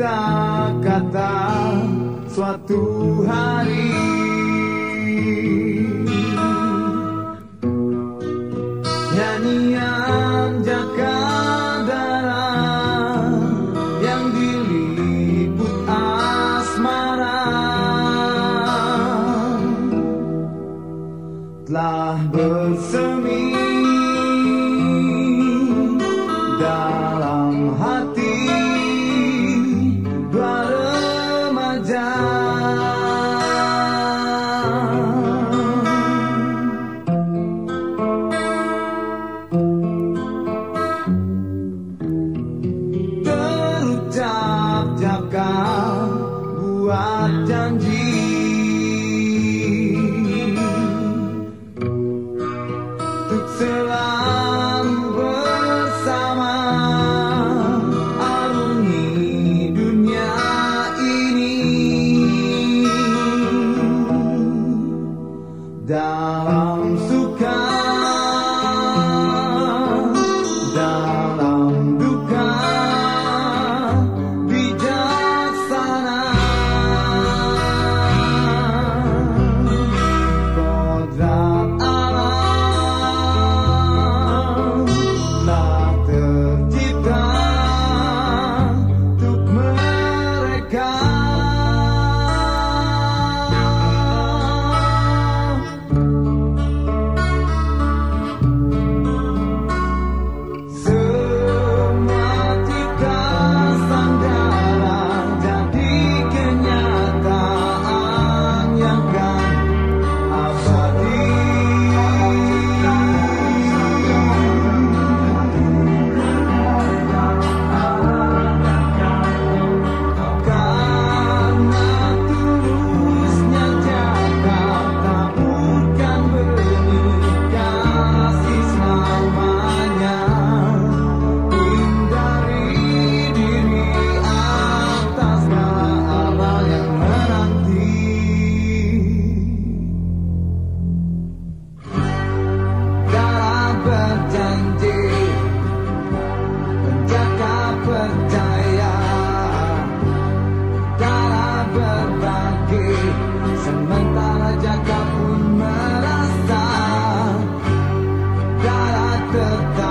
kata-kata suatu hari. Nyanyian jakadara yang diliput asmara. Telah besar Sementara jaga pun merasa Darah tetap